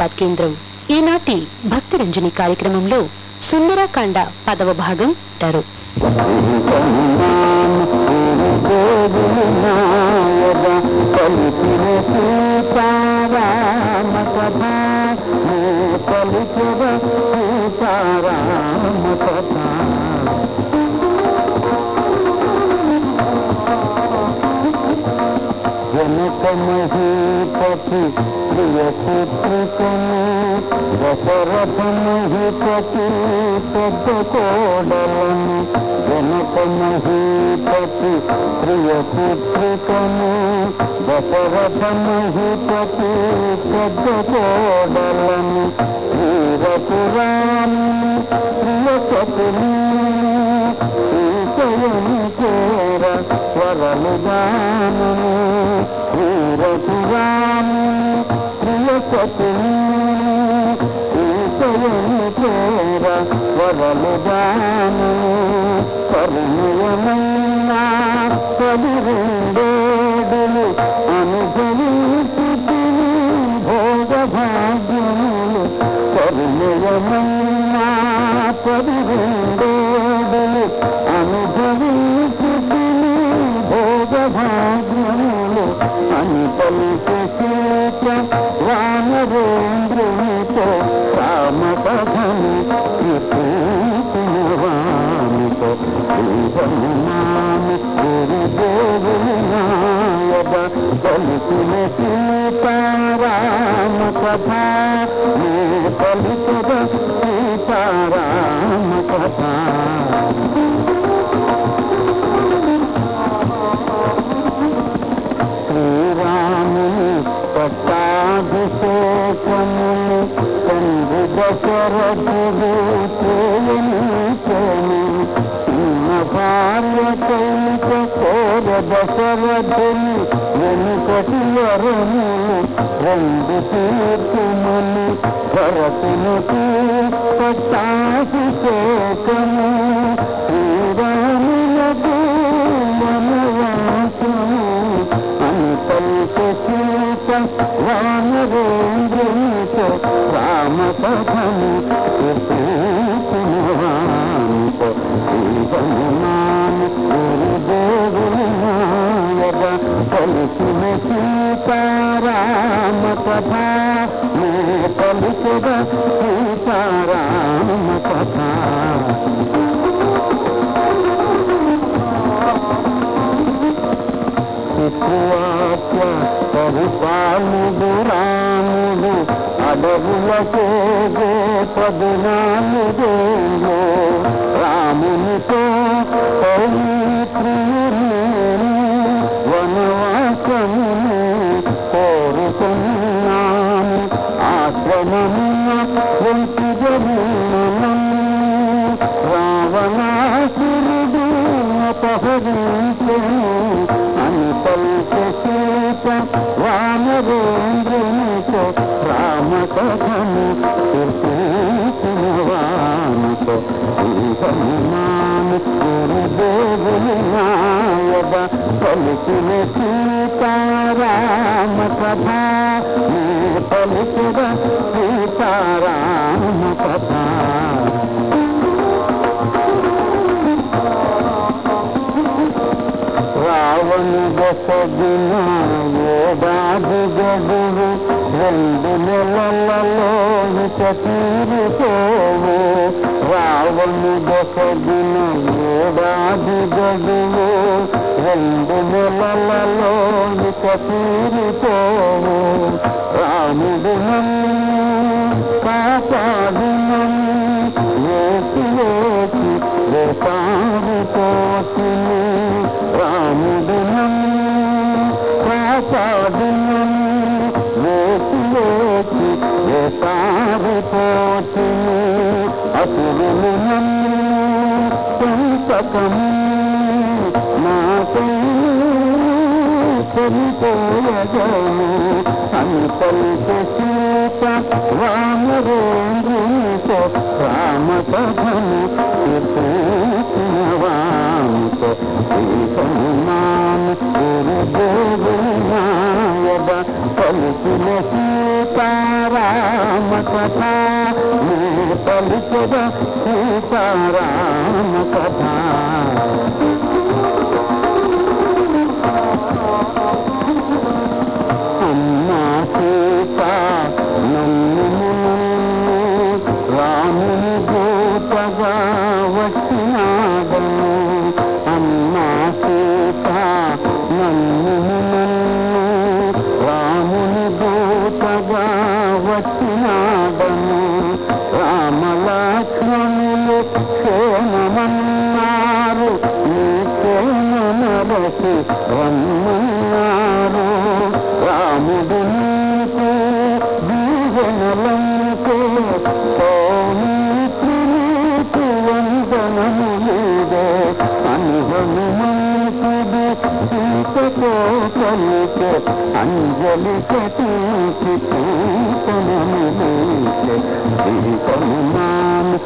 హైదరాబాద్ కేంద్రం. ఈనాటి భక్తి రంజని కార్యక్రమంలో సుందరకాండ పదవ భాగం అంటారు పలికిన సీతారామ కథ పలికిన సీతారామ జనక మహీపతి ప్రియ పుత్రికను దశరథ మహీపతి పెద్ద కోడలను జనక మహీపతి ప్రియ దశరథ మహీపతి పెద్ద కోడలను వీరపురాణి ప్రియ సతులు శ్రీశయని చేర స్వరలు గానము వీరపురాణి ప్రియ సతులు పరిణయమైన పదిరెండేడులు అనుభవించి భోగ పరిణయమైన వానరేంద్రునితో రామ కథను వానితో సీతారామ కథ భరతునికి పట్టాభిషేకము శ్రీరాములకు వనవాసము అని పలికి రామ కథను వానితో శ్రీహనుమాను గురుదేవుని సీతారామ నే సీతారామ కథ. శిశువాక్య పరిపాలుడు రాముడు అడవులకు పదునాలుగేలో రామునితో పవిత్రుని పలికిన సీతారామ కథ నీ పలికిన సీతారామ కథ రావణు దశదిన ఏడాది గడువు రెండు నెలలలోని ఇక తీరిపోవు రావణు దశదిన ఏడాది గడువు రెండు నెలలలో ఇక తీరిపోవు రాముడు నన్ను కాపాడు నన్ను వేసి వేసి వేసారిపోతుంది రాముడు నన్ను కాపాడు నన్ను వేసి వేసి వేసారిపోతుంది అసురులు నన్ను పెంపకము చనిపోయగను అని సీత వానరేంద్రునితో రామ కథను కీర్తించిన వానితో శ్రీ సీతారామ కథ నే పలికద సీతారామ కథ నన్ను అంజలి కటీసి పూతనము లేసే సీతనుమాను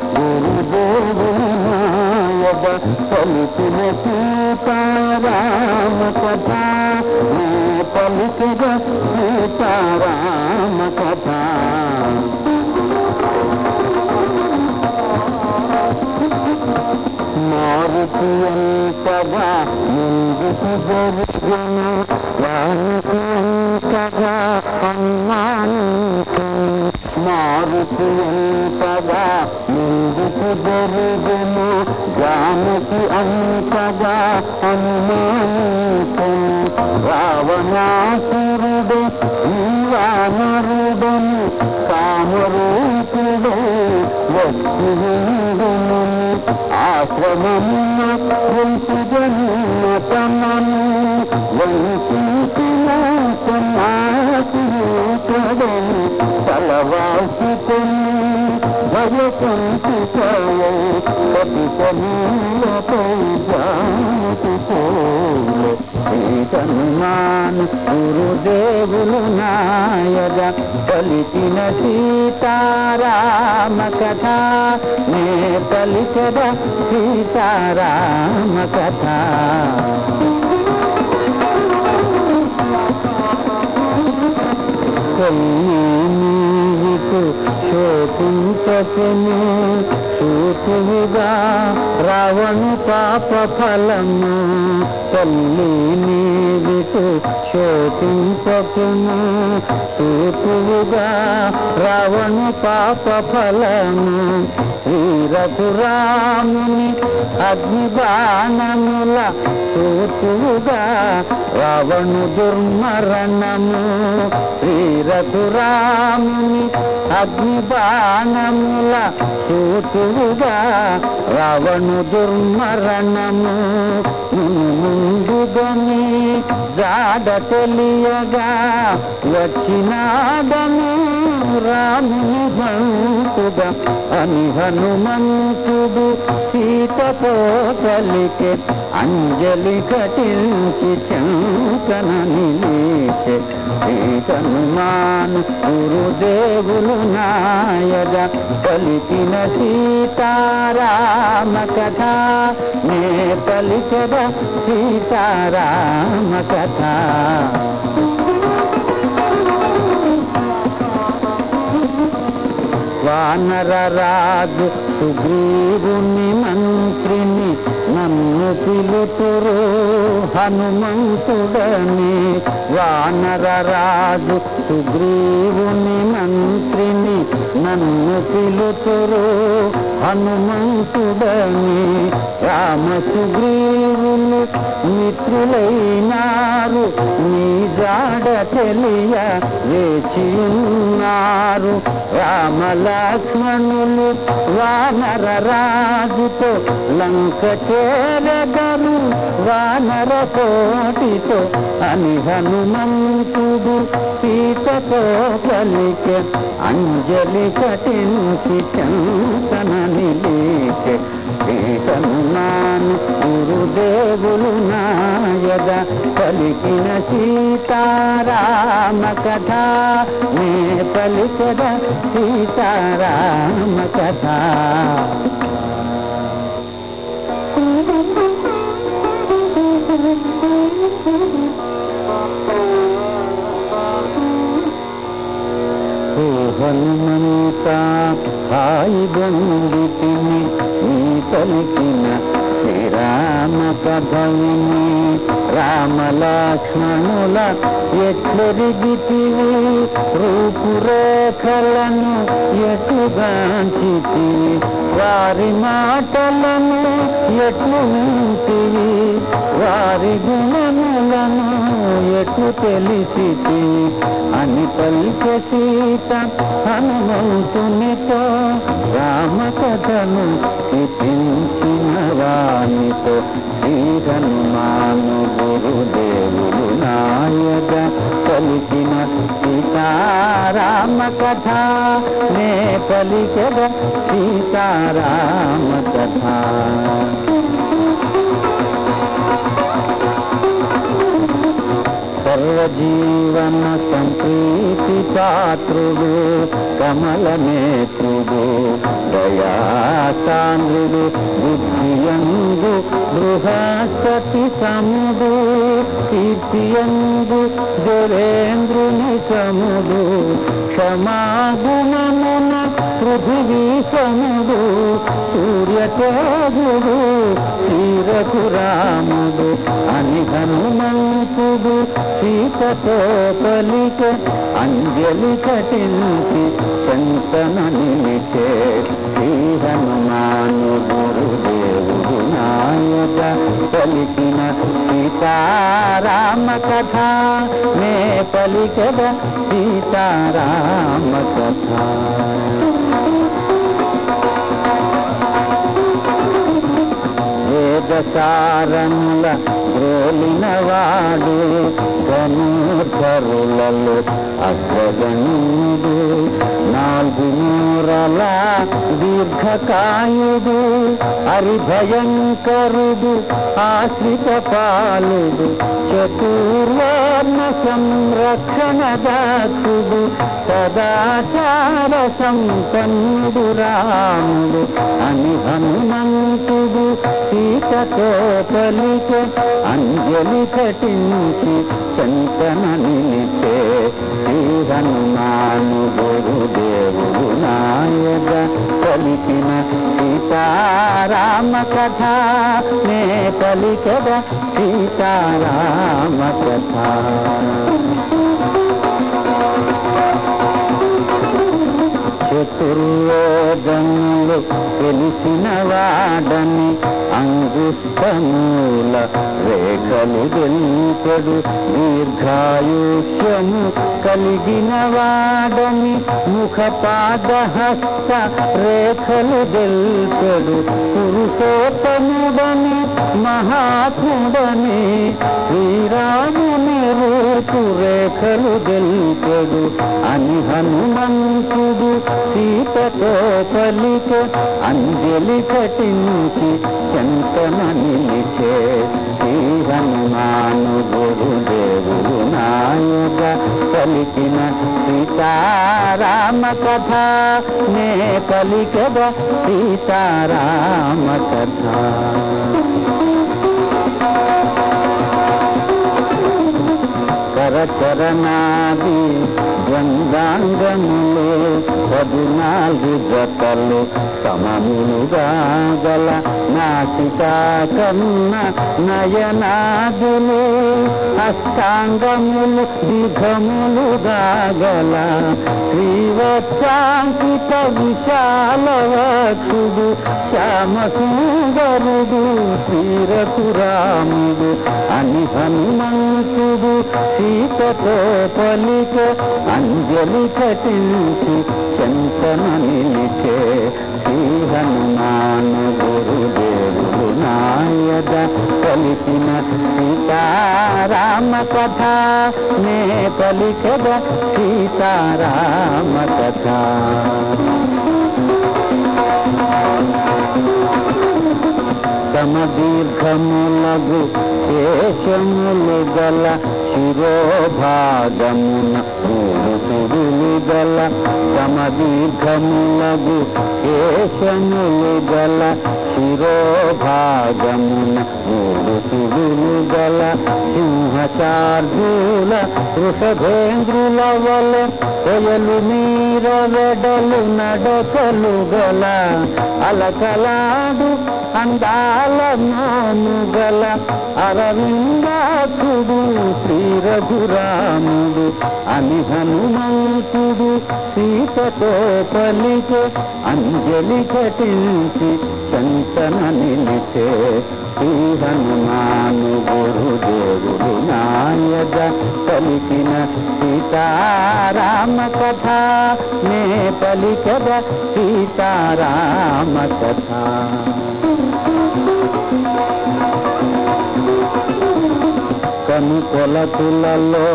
పలికిన సీతారామ కథ నే పలికిన సీతారామ కథ మారుతి అంతగా ముందుకు జరుగును మారుతి అంతగా ముందుకు జరుగును జానకి అంతగా అనుమానితం రావణాసురుడు నీవానరుడని కామరూపుడు వచ్చి ఆశ్రమమున వంశజన్మ తమను సన్నాసుడని తలవాసుకొని భయకంపితయై పతితమూలపై జానకి పోలే సన్మాన్ గురుదేవులు నాయద పలికిన సీతారామ కథ నే పలికద సీతారామ కథ నీకు శోకించకును సూతువుగా రావణు పాప ఫలము తల్లి నీవికు శోకించకును సూతువుగా రావణు పాప ఫలము శ్రీరఘురాముని అగ్నిబాణముల సూతువుగా రావణు దుర్మరణము శ్రీరఘురాముని అగ్నిబాణముల సూతువుగా రావణు దుర్మరణము ముందుగని జాడ తెలియగా వచ్చినాడను రాముని బంతుగా అని హనుమంతుడు సీతతో కలికే అంజలి కటించి చంకన నిలిచే సీతనుమాను గురుదేవులు నాయగ పలికిన సీతారామ కథ నే పలికద సీతారామ కథ. వానర రాజు సుగ్రీవుని మంత్రిని నన్ను పిలుతురు హనుమంతుడని వానరరాజు సుగ్రీవుని మంత్రిని నన్ను పిలుతురు హనుమంతుడని రామ సుగ్రీవులు మిత్రులైనారు నీ జాడ తెలియ వేచిన్నారు రామ లక్ష్మణులు వానర రాజుతో లంక చేరగను వానర కోటితో అని హనుమంతుడు సీతతో కలిక అంజలి కటించి చంతన నిలేక. సీతను నాను గురుదేవులు నాయద పలికిన సీతారామ కథ. నే పలికద సీతారామ కథ. హనుమంత హాయి గొందితిని నీ పలికిన శ్రీరామ కథ విని రామ లక్ష్మణుల ఎట్లెరిగితివి రూపురేఖలను ఎటుగాంచితివి వారి మాటలను ఎట్లు వింటివి వారి గుణములను ఎట్లు తెలిసితివి. అని పలికే సీత హనుమంతునితో రామ కథను ఇపించిన వానితో శ్రీ హనుమాను గురుదేవులు నాయక పలికిన సీతారామ కథ నే పలికద సీతారామ జీవన సంప్రీతి పాత్రుడు కమల నేత్రుడు దయాసాంద్రుడు బుద్ధియందు బృహస్పతి సముడు కీర్తియందు దేవేంద్రుని సముడు క్షమాగుణమున పృథివీ సముడు తీరకు రాముడు అని హనుమంతుడు సీతతో పలిక అంజలి కటించి శంతన నిలిచే శ్రీ హనుమాను గురుదేవుడు నాయక పలికిన సీతారామ కథ నే పలికద సీతారామ కథ. వేదసారముల గ్రోలినవాడు ధనుధరులలో అగ్రగణుడు నాలుగు నూరల దీర్ఘకాయుడు హరిభయంకరుడు ఆశ్రిత పాలుడు చతుర్వర్ణ సంరక్షణ దాసుడు సదాచార సంపన్నుడు రాముడు అని హనుమంతుడు సీత సీతతో పలిక అంజలి కటించి చంతన నిలిచే శ్రీ హనుమాను గురుదేవుడు నాయక పలికిన సీతారామ కథ. నే పలికద సీతారామ కథ. చతుర్లోకములు తెలిసిన వాడని అంగుష్టమూల రేఖలు గెలుపడు దీర్ఘాయుష్యము కలిగిన వాడని ముఖపాదహస్త రేఖలు గెలుపడు పురుషోత్తముడని మహాత్ముడని శ్రీరాముని రూపు రేఖలు గెల్పడు అని హనుమంతుడు సీతతో పలిక అంజలి కటించి చెంతన నిలిచే శ్రీ హనుమాను గురుదేవుడు నాయుగ పలికిన సీతారామ కథ నే పలికద సీతారామ కథ కరచరణాది ద్వందాంగములు పద్నాలుగు జతలు సమములుగా గల నాసికా కన్న నయనాదులు అష్టాంగములు దిఘములుగా గల శ్రీవత్సాంకిత విశాల వక్షుడు శ్యామ సుందరుడు శ్రీరఘురాముడు అని హనుమంతుడు శ్రీ గీతతో పలిక అంజలి కటించి చంతన నిలిచే శ్రీ హనుమాను గురుదేవుడు నాయద పలికిన సీతారామ కథ నే పలికద సీతారామ కథ సమదీర్ఘములగు శేషములు గల శిరోభాగమున మూడు సుడులు గల సమదీర్ఘములగు శేషములు గల శిరోభాగమున మూడు సుడులు గల సింహచార్జుల వృషభేంద్రుల వల కొయలు మీర వెడలు నడకలు గల అలకలాడు అందాల నానుగల అరవిందాకుడు శ్రీ రఘురాముడు అని హనుమంతుడు సీతతో పలికే అంజలి కటించి చంతన నిలిచే శ్రీ హనుమాను గురుదేవుడు నాయద పలికిన సీతారామ కథ. నే పలికద సీతారామ కథ. కను కొలతులలో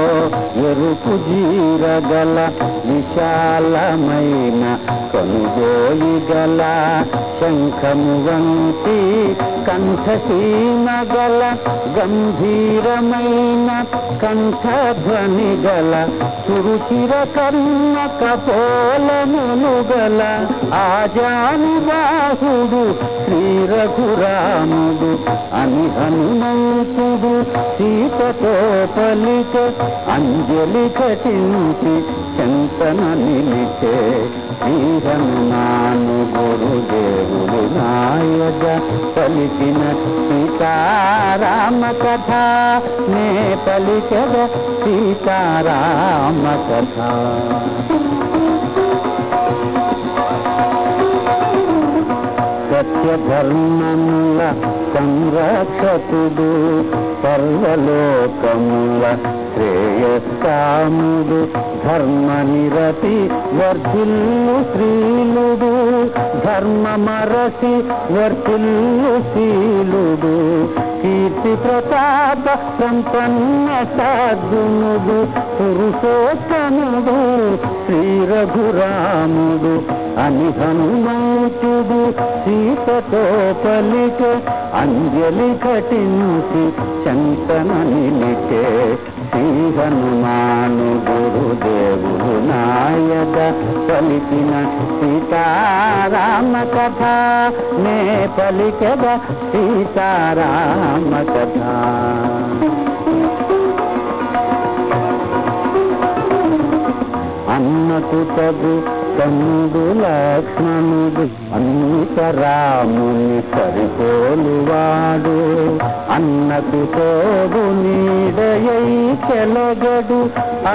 ఎరుపు జీరగల విశాలమైన కనుగోయి గల శంఖము వంటి కంఠసీమ గల గంభీరమైన కంఠధ్వని గల సురుచిర కర్మ కపోలమును గల ఆజాని బాహుడు శ్రీ రఘురాముడు అని హనుమంతుడు సీతతో పలిక అంజలి కటించి చంతన నిలిచే శ్రీ హనుమాను గురుదేవుడు నాయక పలికిన సీతారామ కథ నే పలికద సీతారామ కథ. సత్యధర్మముల సంరక్షకుడు సర్వలోకముల శ్రేయస్కాముడు ధర్మ నిరతి వర్ధిల్లు శ్రీలుడు. ధర్మమరసి వర్ధిల్లు శీలుడు. కీర్తి ప్రతాప సంపన్న సాధునుడు పురుషోత్తముడు శ్రీ రఘురాముడు అని హనుమంతుడు సీతతో పలిక అంజలి కటించి చంతన నిలిచే శ్రీ హనుమాను గురుదేవుడు నాయక పలికిన సీతారామ కథ నే పలికద సీతారామ కథ అన్నకు తగు తమ్ముడు లక్ష్మణుడు అన్నిత రాముని సరిపోలువాడు. అన్నకు తోడు నీడయై చెలగడు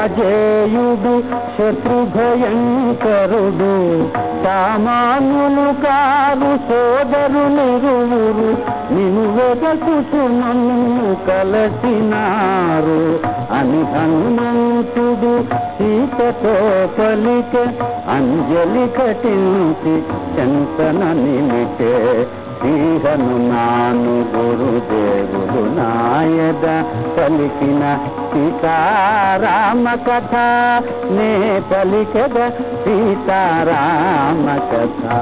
అజేయుడు శత్రుభయంకరుడు సామాన్యులు కారు సోదరులిరువురు నిన్ను వెదకుచు నన్ను కలసినారు. అని హనుమంతుడు సీతతో పలిక అంజలి కటించి చంతన నిలిచే శ్రీహను నాను గురుదేవుడు నాయద పలికిన సీతారామ కథ. నే పలికద సీతారామ కథ.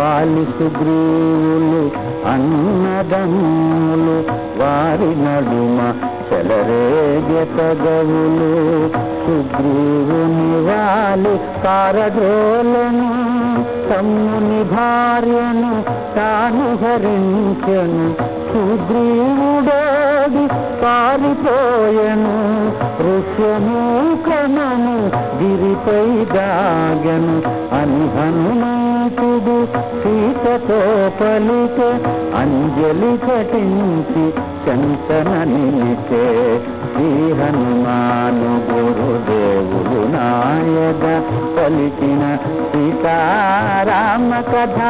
వాలి సుగ్రీవులు అన్నదమ్ములు వారి నడుమ చెలరేగే తగవులు సుగ్రీవుని వాలి కారడోలను తమ్ముని భార్యను తాను హరించను. సుగ్రీవుడోడి పారిపోయను ఋష్యము ఋష్యమూకమను గిరిపై దాగను. అని హనుమా సీతతో పలిక అంజలి కటించి చంతన నిలిచే శ్రీ హనుమాను గురుదేవుడు నాయక పలికిన సీతారామ కథ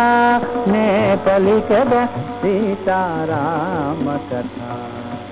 నే పలికద సీతారామ కథ.